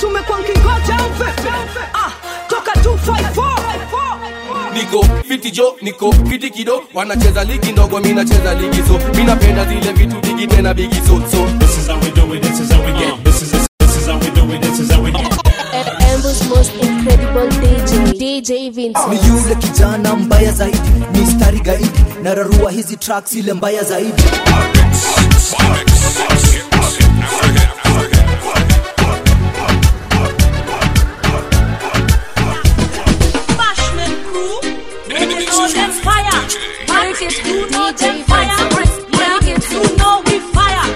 tumekuwa nkingoja mpepe ah, toka 254 niko fiti jo niko fiti kido wanacheza ligi ndogo mi nacheza ligi so mi napenda zile vitu digi tena bigi so so This is how we do it, this is how we get. This is this is how we do it, this is how we get. Ambu's most incredible DJ, DJ Vince. ni yule kijana mbaya zaidi mistari gaidi nararua hizi tracks ile mbaya zaidi Bashman Like you know them fire. Like you know we fire.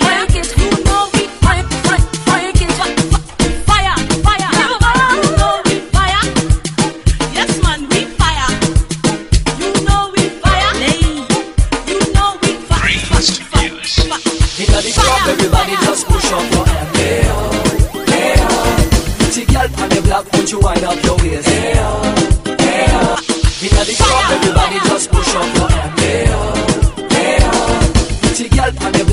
Like you know we fire. Like fire, fire, fire. You know we fire. Yes, man, we fire. You know we fire. You know we fire. In the club, everybody just push up your hand. Hey, oh, hey, oh. Pretty girl on the block, won't you wind up your waist? Hey, oh, hey, oh. In the club, everybody just push up your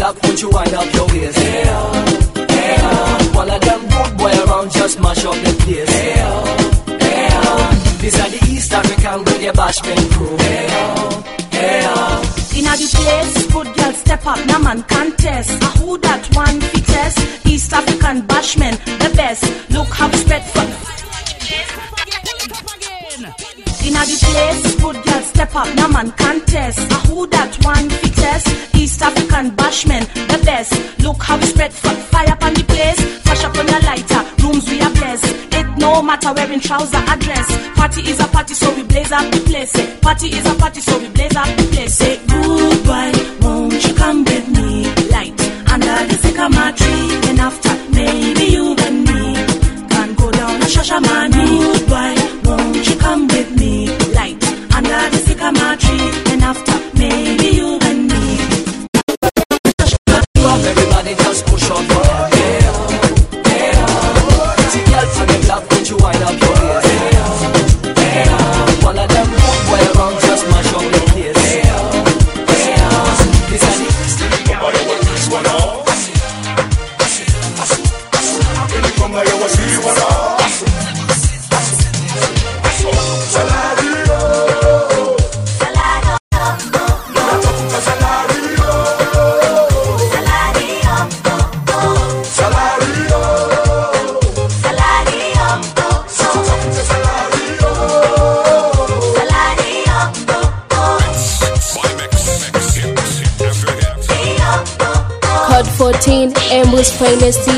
block, won't you wind up your waist? Hey, oh, hey, oh. Of them good boy around just mash up the place. Hey, oh, hey, oh. This are the East African reggae bashment crew. Hey, oh, hey, oh. Inna the place, good girl step up, no man contest. A who that one fittest? East African bashman, the best. Look how spread for. Inna the place, good girl step up, no man contest. A who that one fittest? East African bashman, the best. Look how we spread for. Fire up on the place, flash up on your lighter. Rooms we are blessed. It no matter wearing trouser or dress. Party is a party, so we blaze up the place. Party is a party, so we blaze up the place. Say goodbye, playlist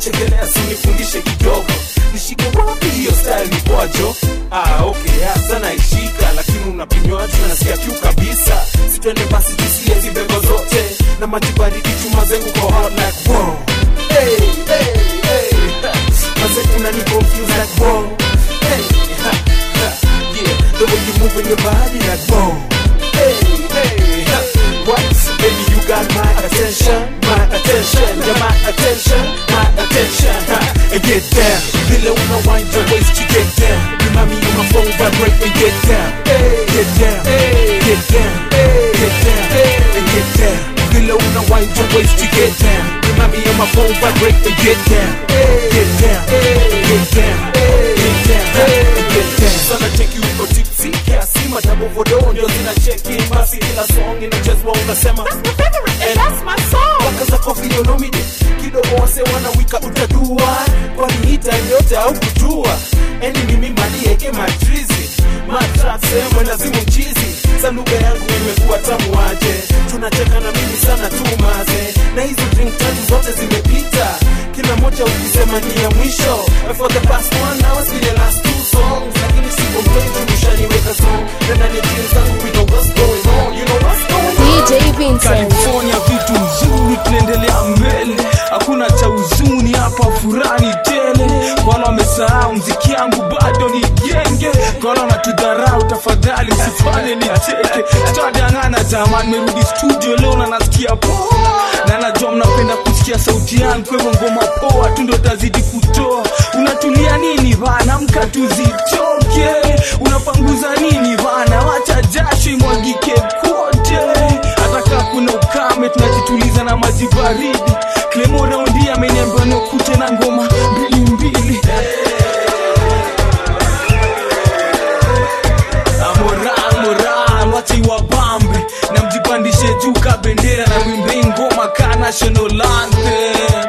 huku, nachekelea sinifundishe kidogo, nishike wapi hiyo style ni kwajo? Ah, okay, hasa naishika, lakini unapinywa tu nasikia kiu kabisa, sitwende basi jisiezi zibebo zote na maji baridi chuma zengu kwa hot like wow. Hey, hey, like wow. Hey, ha, ha, yeah, the way you moving your body like wow. Hey, hey, what? Baby, you got my attention, my attention, yeah, my attention, my. Ha, get down, vile una wind your waist, you get down. Remind me on my phone, vibrate and get down, get down, get down, get down, and get down. Vile una wind your waist, you get down. Remind me on my phone, vibrate and get down, get down, get down, get down, get down. Sana cheki uko tipsy kiasi, madabo vodo ndio zinacheki basi, kila song inachezwa unasema That's my song. Waka za kofi yonomide kidogo wase wanawika utadua kwani hii yote au kujua eni mimi malieke matrizi matrase lazimu mchizi. Za lugha yangu imekuwa tamu aje. Tunacheka na mimi sana tu maze. Na hizo drink tatu zote zimepita. Kila moja ukisema ni ya mwisho. For the past one hour zile last two songs. Lakini si complain tushaniweka song na ndani ya jeans zangu we know what's going on. You know what's going on DJ Vincent. California vitu nzuri, tunaendelea mbele, hakuna cha huzuni hapa, furani tele. Wala wamesahau mziki yangu bado ni genge, kwa wale wanatudharau, tafadhali usifanye nicheke. Tutadangana jamani, merudi studio leo na nasikia poa, na najua mnapenda kusikia sauti yangu, kwa hivyo ngoma poa tu ndo tazidi kutoa. Unatulia nini bana, mka tuzitoke. Unapanguza nini bana, wacha jasho imwagike kote kaa kuna ukame tunajituliza na maji baridi. Klemo raundi ameniambia nikute na ngoma mbili mbili. Iwabambe na mjipandishe juu ka bendera na wimbe ngoma ka national anthem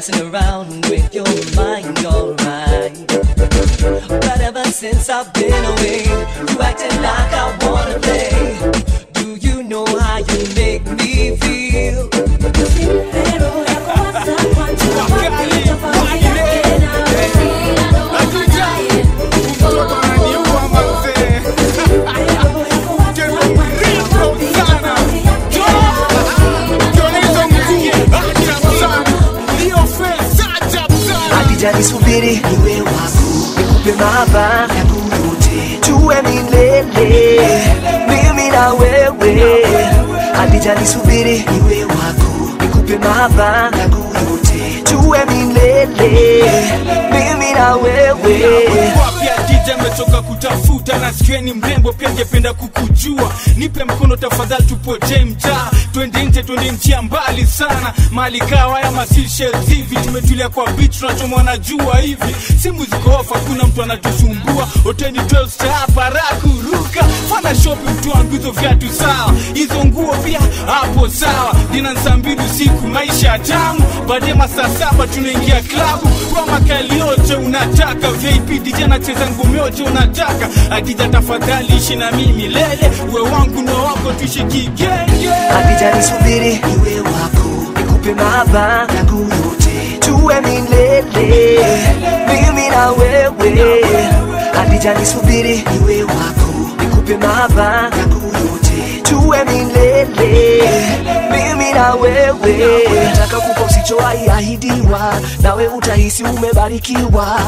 messing around with your mind, alright. But ever since I've been away, Adija nisubiri niwe wako nikupe mahaba yangu yote tuwe milele mimi na wewe. Wapya kutafuta na sikieni mrembo pia ngependa kukujua. Nipe mkono tafadhali tupotee mtaa twende nchia mbali sana. Mali kawa ya masishels hivi. Tumetulia kwa beach tunachomwa na jua hivi. Simu ziko ofa, kuna mtu anatusumbua. Hoteli 12 star para kuruka. Fana shopping tu wangu hizo viatu sawa. Hizo nguo pia hapo sawa. Dina saa mbili usiku maisha tamu. Baadaye masaa saba tunaingia klabu. Kwa makali yote unataka. Vip dj anacheza ngumi yote unataka. Adija tafadhali ishi na mimi milele uwe wangu na wako tuishi kigenge Adija iwe wako nikupe mahaba yangu yote. Tuwe milele mimi na wewe. Adija nisubiri niwe wako nikupe mahaba yangu yote. Tuwe milele mimi na wewe. Nataka kupa usichowahi ahidiwa nawe utahisi umebarikiwa.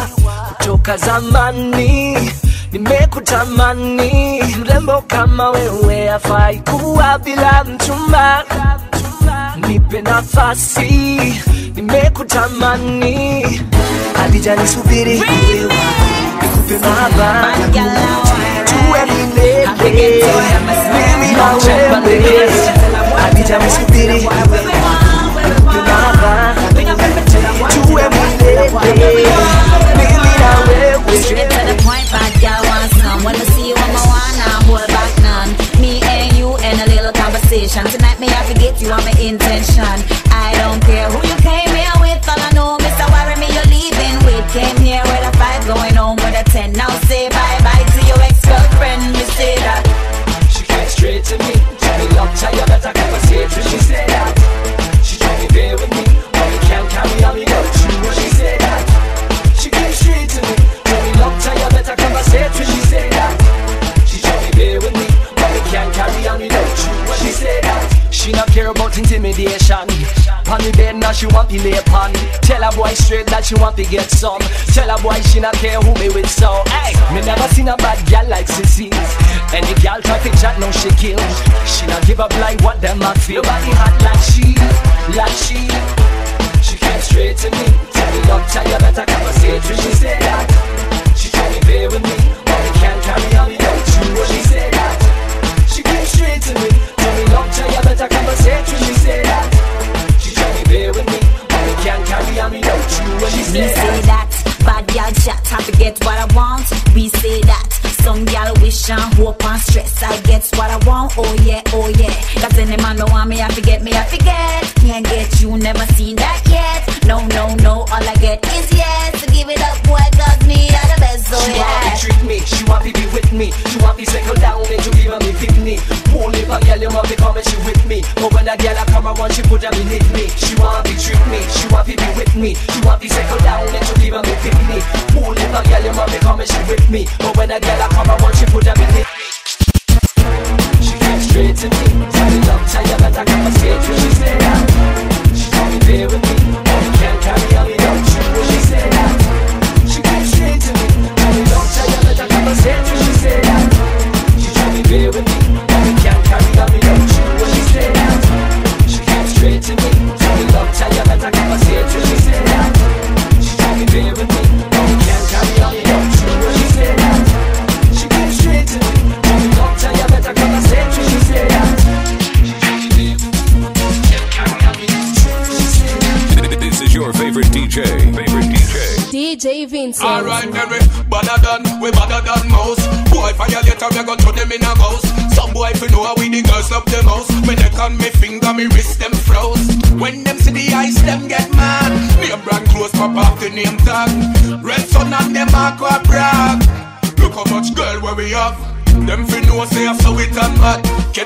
Kutoka zamani nimekutamani mrembo kama wewe afai kuwa bila mchumba. Nipe nafasi nimekutamani. Hadijanisubiri wewe wako nikupe mahaba tuwe milele mimi na wewe. Hadijanisubiri wewe wako nikupe mahaba tuwe milele Tonight, me I forget you, I'm my intention. I don't care who intimidation. On the bed now she want to lay upon. Tell a boy straight that she want to get some. Tell a boy she not care who me with so. Hey, me never seen a bad gal like Sissy. The gal try to chat now she kill. She not give up like what them a feel. Nobody hot like she, like. She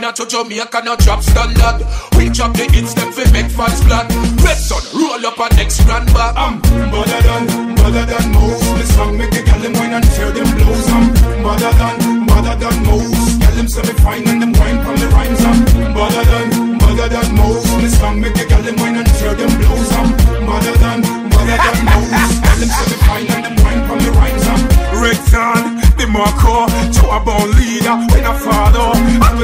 bad Cannot touch Jamaica, no drop standard. We drop the hits, them fi make fans glad Red sun, roll up a next grand back I'm um, better than, better than most. This song make the gal them wine and tear them blows. I'm better than, better than most. Gal them say me fine and them wine from the rhymes. I'm better than, better than most. This song make the gal them wine and tear them blows. I'm better than, better than most. Gal them say me fine and them wine from the rhymes. I'm Red sun, the Marco, to a born leader when I father.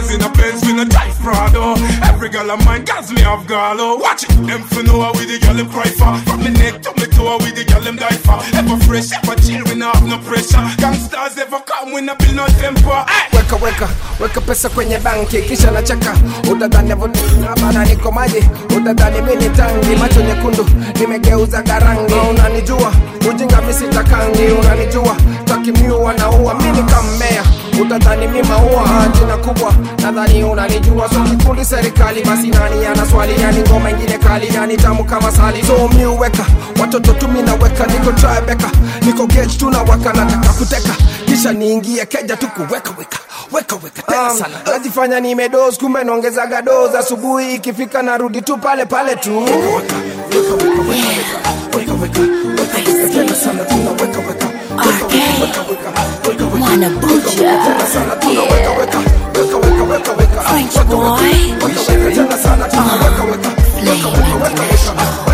Always in a Benz with a dive Prado. Every girl of mine gas me off galo Watch it, them for know how we the girl them cry for. From me neck to me toe, we the girl them die for. Ever fresh, ever chill, we no have no pressure. Gangsters ever come, we no build no temper. Hey! weka weka weka pesa kwenye banki kisha nacheka utadhani bana niko maji utadhani mini tangi macho nyekundu nimegeuza garangi unanijua ujinga misitakangi unanijua takimiu wanaua mini kammea utadhani mi maua jina kubwa nadhani unanijua so kikundi serikali basi nani ana swali nani ngoma ingine kali nani tamu kama sali so miuweka watoto tumi naweka niko tribeka niko gage tunawaka nataka kuteka kisha niingie keja tu kuweka weka weka weka tena Um, sana najifanya nimedos kumbe naongezaga dos asubuhi ikifika narudi tu pale pale tu weka, weka, weka, weka, weka, weka, weka, weka, Wanna Anabuja. Yeah. French boy. Uh,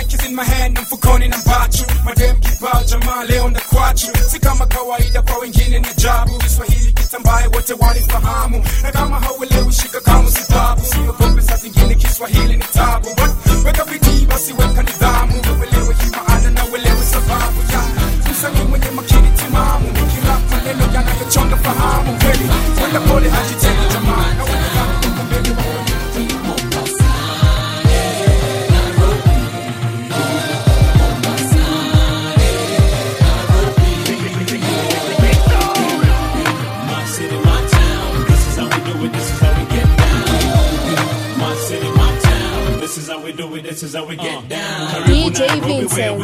mic is in my hand, na mfukoni na mbachu. Madem kibao jamaa leo ndakwachu. Si kama kawaida kwa wengine ni ajabu. Kiswahili kitambaye wote wanifahamu. Na kama hauelewi shika kama sibabu. Siogope saa zingine Kiswahili ni tabu.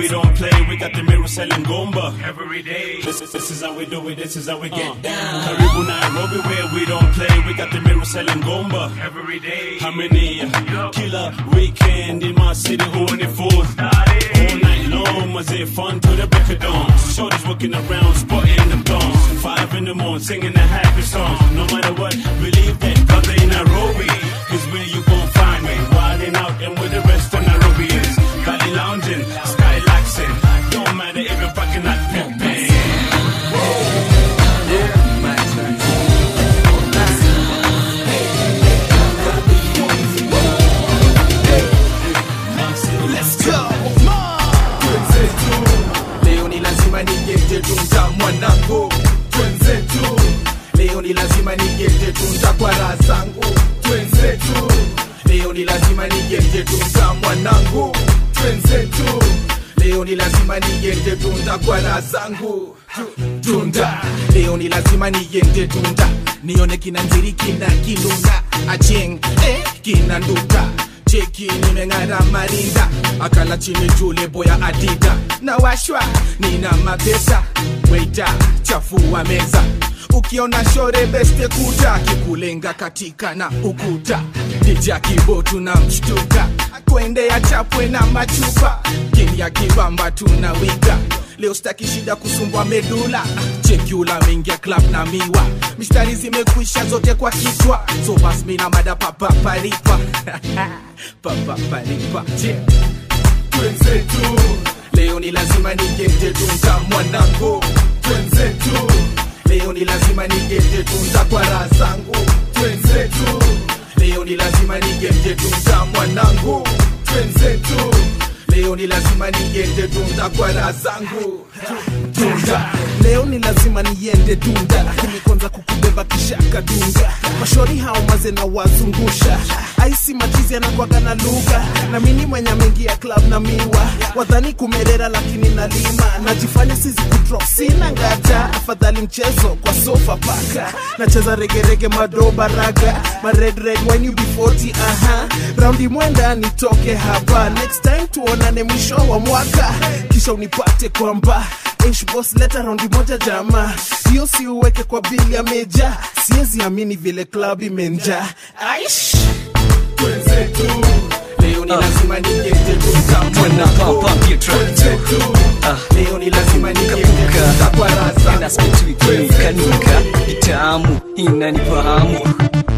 We don't play. We got the mirror selling gomba every day. This is this is how we do it. This is how we get uh. down. Karibu Nairobi, where we don't play. We got the mirror selling gomba every day. How many uh, killer weekend in my city? Who on the fourth? All night long, was it fun to the break of dawn? Shorties walking around, spotting them dance. Five in the morning, singing the happy songs. No matter what, believe that, brother in Nairobi is where you gon' find me. Wilding out and where the rest of Nairobi is. Valley lounging, ni lazima nigete tunza kwa raha zangu. Twenzetu, leo ni lazima nigete tunza mwanangu. Twenzetu, leo ni lazima nigete tunda kwa raha zangu. Tu- Tunda, leo ni lazima nigete tunda nione kina nziri kina kinunda acheng eh, kina nduta cheki nimeng'ara marinda akala chini juu lebo ya adida na washwa nina mapesa weita chafua meza ukiona shore beste kuta kikulenga katika na ukuta. Dija kibotu na mshtuka. Kuendea chapwe na machupa. Kini ya kibamba tunawiga. Leo staki shida kusumbwa medula. Chekula mengia club na miwa. Mistari zimekwisha zote kwa kichwa. So mada papaparipa papaparipa twenzetu. Leo ni lazima nigete tunza mwanangu twenzetu leo ni lazima nigete tunza kwa raha zangu. Twenzetu. Leo ni lazima nigete tunza mwanangu. Twenzetu. Leo ni lazima nigete tunza kwa raha zangu. Tunda leo ni lazima niende dunda lakini kwanza kukubeba kisha kadunga. mashori hao maze na wazungusha. Aisi machizi anakwaga na lugha. Na mini mwenye mengi ya club na miwa. Wadhani kumerera lakini nalima. Najifanya sizi kudrop sina ngata afadhali mchezo kwa sofa paka. Nacheza regerege madoba raga. Ma red red wine you be 40 aha. Raundi mwenda nitoke hapa. Next time tuonane mwisho wa mwaka. Kisha unipate kwamba Ish boss leta raundi moja jama sio si uweke kwa bili ya meja. Siwezi amini vile club imenja aish! Twenzetu leo ni lazima. Ah, leo ni lazima itamu inanifahamu.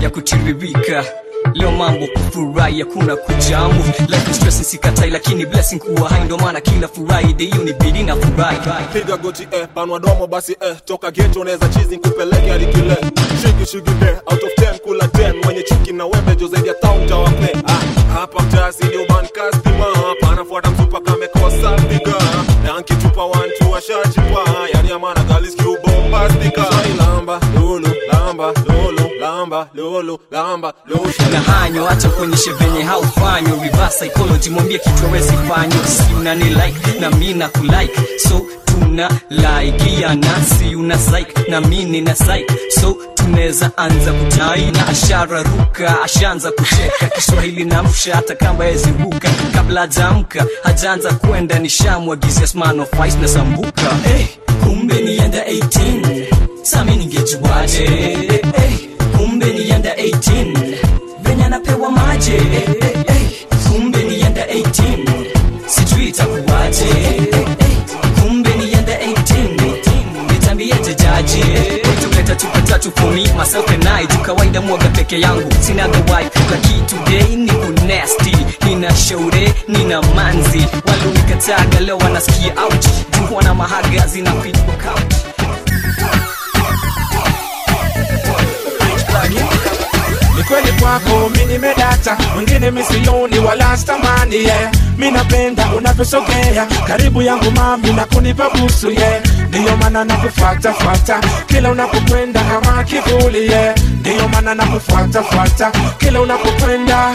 Ya kutiririka leo mambo kufurahi hakuna kujambo life stress sikatai lakini blessing kuwa hai. Ndo maana kila friday hiyo ni bidi na furahi. Piga goti eh, panwa domo basi eh, toka geto unaweza chizi nkupeleke hadi kile shigi shigi de out of 10 kula 10 mwenye chuki na wembe jo zaidi ya town tawape ah, hapa mtasi ni uban customer. Panafuata msupa kamekosa piga na nkitupa wantu washajipa yani amana galis kiubombastika lamba lulu lamba lulu lamba lolo lamba lolo. Na hanyo acha kuonyeshe venye haufanyo reverse psychology mwambie kitu awezi fanyo si unani like na mi na kulike so tuna like ya nasi una psych na mi nina psych. So tunaweza anza kutai na ashara ruka ashaanza kucheka. Kiswahili namsha hata kamba yeziruka kabla hajaamka hajaanza kwenda nishamwagizia sman of ice na sambuka. Hey, kumbe nienda 18 sami ningejuaje 18 venye anapewa maje kumbe ni nienda 18 sijui itakuwaje. Kumbe ni kumbe nienda 18 nitambieje jaji? Tuleta chupa tatu for me myself and mwaga peke yangu. Sina the wife laki today ni kunesti nina shaure nina manzi. Walionikataga leo wanasikia out. Juu na mahaga zinapigwa couch ni kweli kwako mi nimedata mwingine misioni wala stamani yeah. mi napenda unavyosogea karibu yangu mami na kunipa busu yeah. ndiyo maana nakufuatafuata kila unapokwenda kama kivuli yeah. ndiyo maana nakufuatafuata kila unapokwenda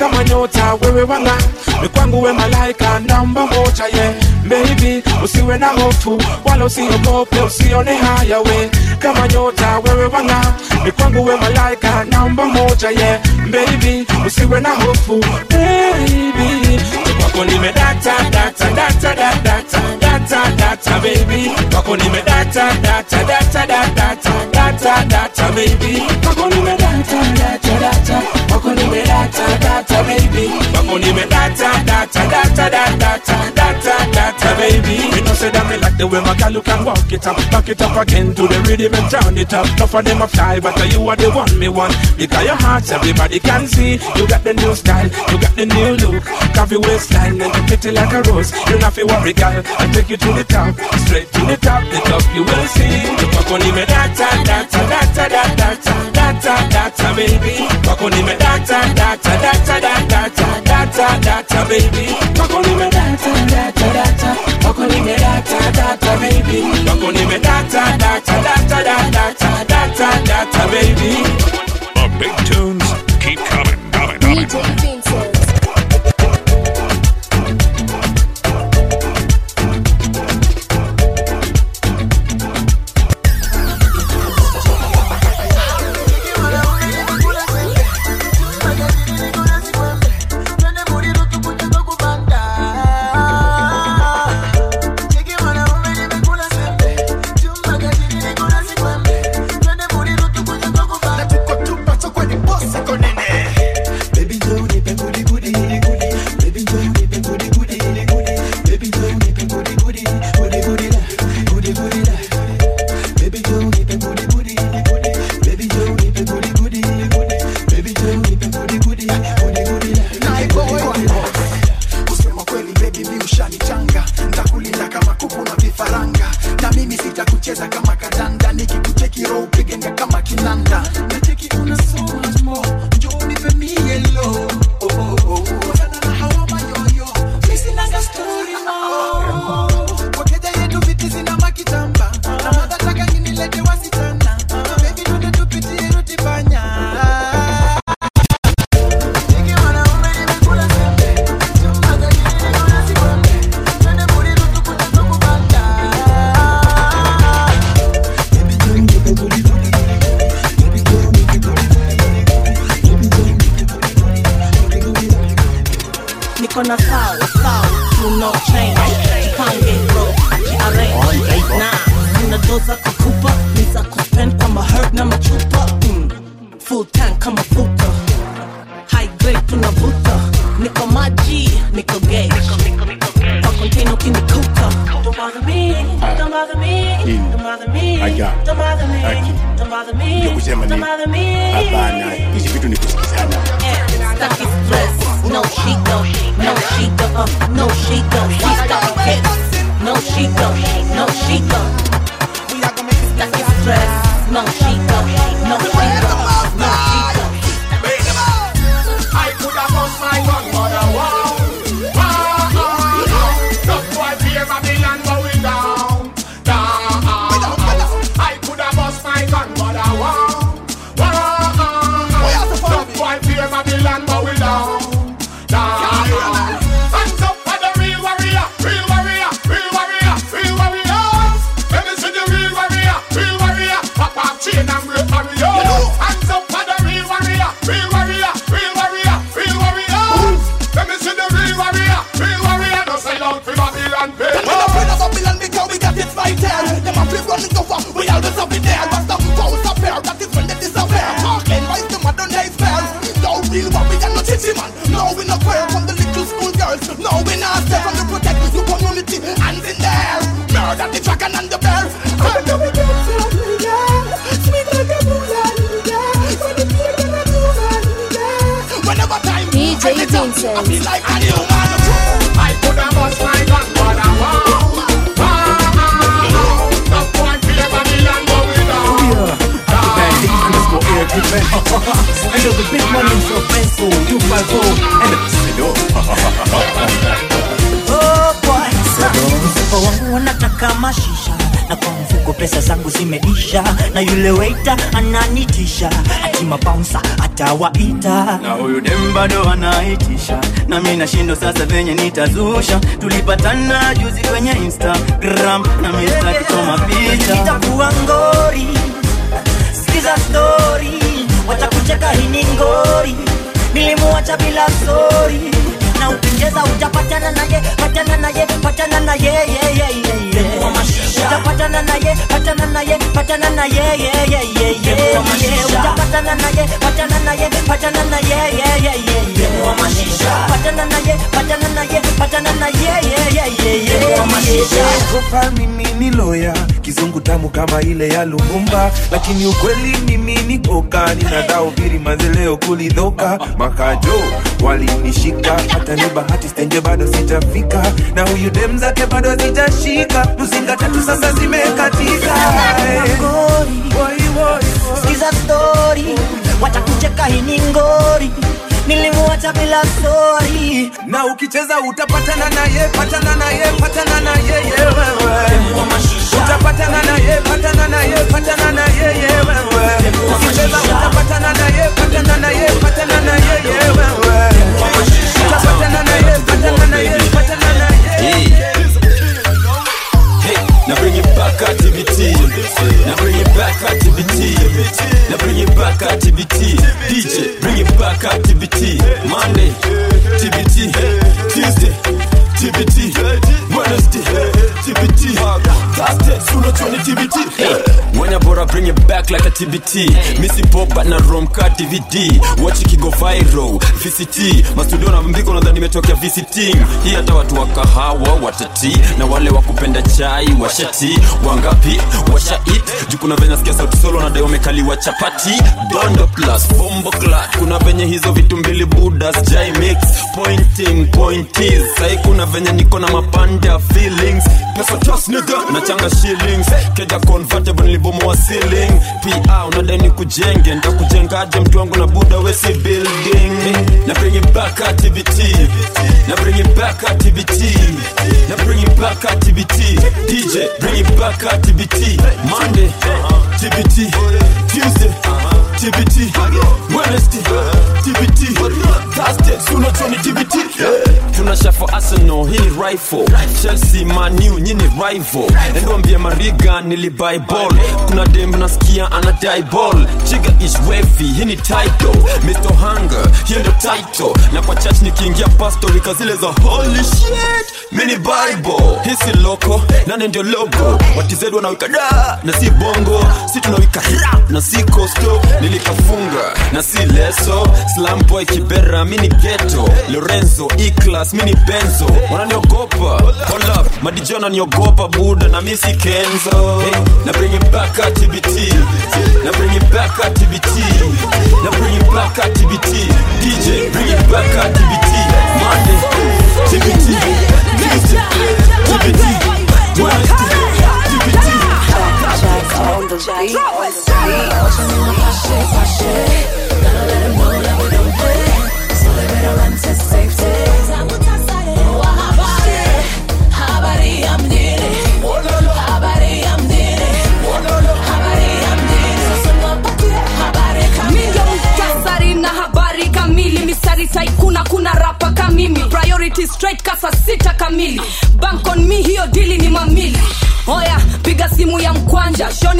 kama nyota wewe wanga ni we malaika namba moja ye. Yeah. Usiwe na hofu wala usiogope usione haya we. Kama nyota wewe wanga ni we malaika namba moja ye. Yeah. Usiwe na hofu baby. Nimedata data data data data data baby. Kwako nimedata data data data data data data baby. Kwako nimedata data data kwako nimedata data baby kwako nimedata data data data data data data baby you know say that me like the way my girl you can walk it up back it up again to the rhythm and turn it up enough of them a fly but you are the one me want because your heart everybody can see you got the new style you got the new look coffee waistline and you pretty like a rose you not feel worry girl I take you to the top straight to the top the top you will see kwako nimedata data data data data data data baby kwako nimedata data data data data data data baby. Kwako nimedata data data kwako nimedata data baby kwako nimedata data data data data data baby The big tunes Babylon bow we down No we not step from the protect your community. Hands in there. Murder the dragon and the bear. And the wicked son, yeah. Sweet like a moonlight, yeah. When the fear of a moonlight, yeah. Whenever time DJ I get up, Vincent. I feel like a new man. I could have lost my gun, but I won't. Ah, ah, ah. That's why fear Babylon going down. And the big money so pencil, 250 and Oh boy, mfuko wangu wanataka mashisha na kwa mfuko pesa zangu zimeisha na yule weita ananitisha ati mabouncer atawaita. Na huyu dem bado anaitisha. Na mi nashindo sasa venye nitazusha. Tulipatana juzi kwenye instagram na picha. Itakuwa ngori sikiza stori watakucheka hini ngori. Nilimuacha bila sori na ukingeza utapatana naye patana naye patana naye ye, ye, ye, ye, ye. utapatana naye patana naye patana naye ye, ye, ye, ye, ye. utapatana naye patana naye patana naye ye, ye, ye, ye. patana naye patana naye patana naye ye, ye, ye, ye, ye. Kopa mimi ni loya kizungu tamu kama ile ya Lumumba, lakini ukweli mimi ni boka, ninadhaubiri mazeleo kulidhoka makajo walinishika, hata ni bahati stenje bado sitafika na huyu dem zake bado zitashika mzinga tatu sasa zimekatika. Sikiza stori watakucheka hini ngori. Nilimuacha bila sori na ukicheza utapatana naye patana naye patana naye utapatana naye patana naye patana naye ukicheza utapatana naye patana naye patana naye ye wewe now bring it back activity. Now bring it back activity. Now bring it back activity. DJ, bring it back activity. Monday, TBT. Tuesday, TBT. Wednesday, You bora bring it back like a TBT. Missy pop but na rom card DVD. Watch it go viral. VCT. Mastudio na mbiko nadhani nimetokea VCT. Hii hata watu wa kahawa watati na wale wa kupenda chai washati wangapi washa eat Juku na venye sikia sauti solo na deomekali wa chapati dondo plus bombo clat kuna venye hizo vitu mbili budas jai mix pointing pointies sai kuna venye niko na mapanda feelings pesa toss nigga na changa shillings keja convertible nilibomoa ceiling. Pa unadai ni kujenge. Ntakujengaje mtu wangu na buda wesi building. Na bring it back activity na bring it back activity na bring it back activity DJ bring it back activity Monday TBT Tuesday TBT Wednesday TBT Thursday Suno Tony TBT tunashafa arsenal. Hii ni rifle chelsea manu nyini rival. Endwambia mariga nilibai ball. Kuna dem nasikia anadai ball. Chiga is wefi hii ni title. Mr hunger hii ndo title. Na kwa church nikiingia pastorika zile za holy shit. Mini bible. Hii si loko nane ndio logo? Watized wanawika da na si bongo. Si tunawika na si costo nilikafunga na si leso slamboy kibera mini geto lorenzo eclas mini benzo. Wananiogopa hold up. Madijo wananiogopa buda na misi kenzo. Hey, na bring it back at tbt na bring it back at tbt na bring it back at tbt dj bring it back at tbt monday tbt tbt tbt tbt tbt on the Mingi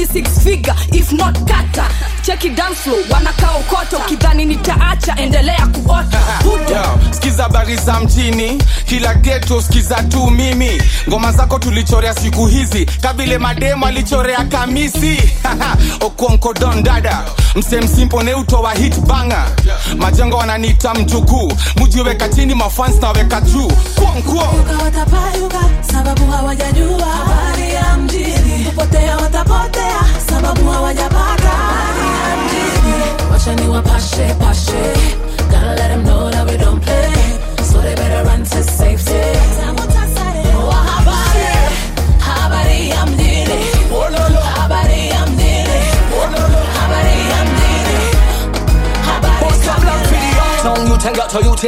shoni six figure if not kata cheki dance flow wanakaa ukoto kidhani nitaacha endelea kuota. Skiza habari za mjini. Kila geto skiza tu mimi. Ngoma zako tulichorea siku hizi. Kabile mademo alichorea kamisi. Okonko don dada. Msemsimpo neutowa hit banga majengo wananiita mjukuu. Mujiweka chini mafans na weka juu. Watapayuka sababu hawajajua. Habari ya mjini kupotea watapotea sababu hawajapata. Wacha ni wapashe pashe gotta let them know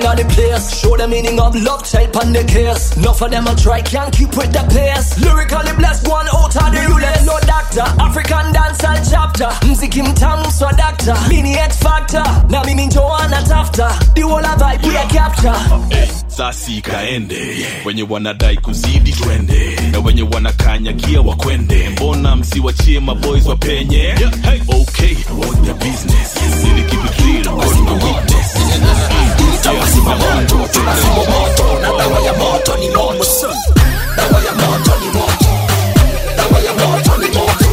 out to youth in the place. Show the meaning of love type on the case. Enough of them a try, can't keep with the pace. Lyrically blessed, one out of the realest. No doctor, African dancehall chapter. Mziki mtamu so doctor. Mini X factor. now me mimi Joanna Tafta. The whole of vibe we a capture. sasi ikaende wenye wanadai kuzidi twende na wenye wanakanyagia wakwende mbona msiwachie maboys wapenye okay what the business Really keep it real, cause no moto, tunazima moto na dawa ya moto ni moto. Dawa ya moto ni moto. Dawa ya moto ni moto.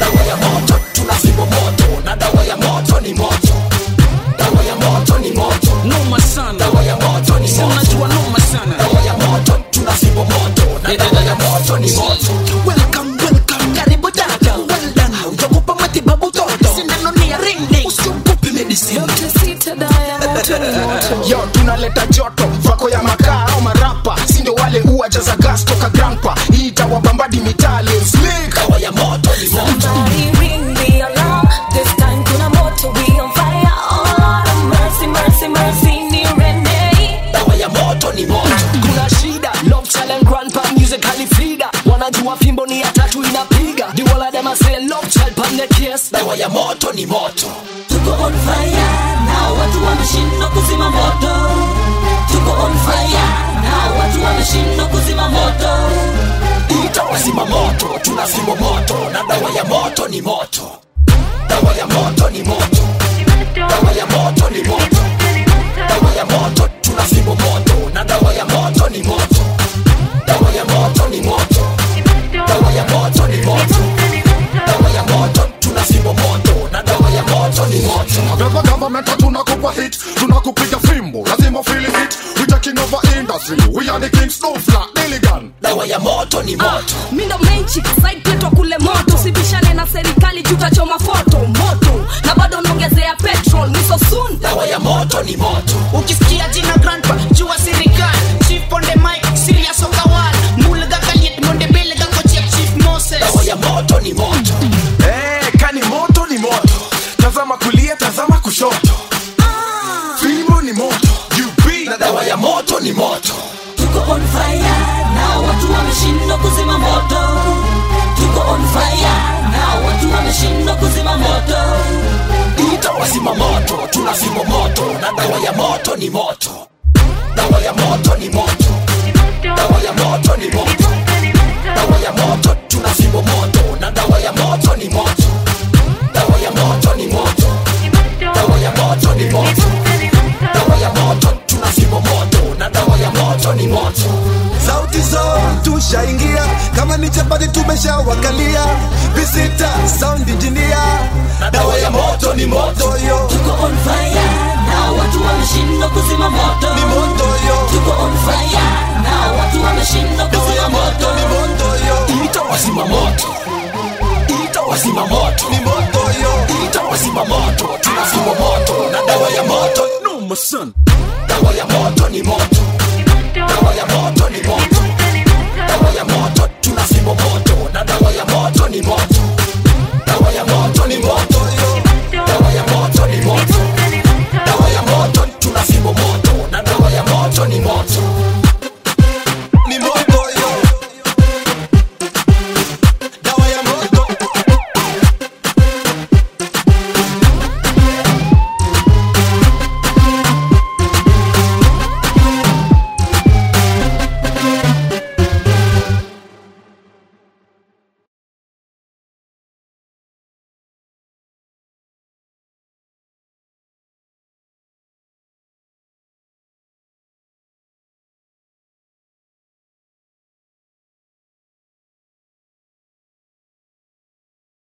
Dawa ya moto, tunazima moto na dawa ya moto ni moto. Dawa ya moto ni moto. Noma sana. Dawa ya moto ni moto. Unajua noma sana. Dawa ya moto, tunazima moto na dawa ya moto ni moto. Yo tunaleta joto vako ya makaa au marapa. Sinde wale uwajaza gas toka grampa hii itawabambadi mitali moto ni moto. Dawa ya moto ni moto. Dawa ya moto ni moto. Dawa ya moto, tunazima moto na dawa ya moto ni moto. Dawa ya moto ni moto. Dawa ya moto ni moto. Dawa ya moto, tunazima moto na dawa ya moto ni moto. Never government tunakupa hit tunakupiga fimbo lazima feel it we taking over industry we are the kings no flat Milligan dawa ya moto ni moto. mi ndo menchi side petwa kule moto. Sibishane na serikali jutachoma foto moto. Na bado naongezea petrol niso soon. Hewa ya moto ni moto. Ukisikia jina grandpa jua serikali chief on the mic serious okawal mulga kaliet monde belega kochia chief moses. Hewa ya moto ni moto. Eh, kani moto ni moto. Tazama kulia tazama kushoto. Ah. fimbo ni moto. UB na dawa ya moto ni moto. Tuko on fire, watu wameshindwa kuzima moto. Tuko on fire, na watu wameshindwa kuzima moto. itawazima moto tunazima moto na dawa ya moto ni moto. Dawa ya moto ni moto. Dawa ya moto ni moto. Dawa ya moto tunazima moto na dawa ya moto ni moto. Dawa ya moto ni moto. Dawa ya moto ni moto. Dawa ya moto tunazima moto na dawa ya moto ni moto tushaingia. Kama ni chapati tumeshawakalia. Visita sound engineer. Dawa ya moto ni moto yo. Tuko on fire na watu wameshindwa kuzima moto. Ni moto yo. Tuko on fire na watu wameshindwa kuzima moto ni moto. yo. Ita wazima moto. Ita wazima moto. Ni moto yo. Ita wazima moto. Tunazima moto. Na dawa ya moto. No my son dawa ya moto ni moto. Dawa ya moto ni moto moto tunazima moto. Na dawa ya moto ni moto. Dawa ya moto ni moto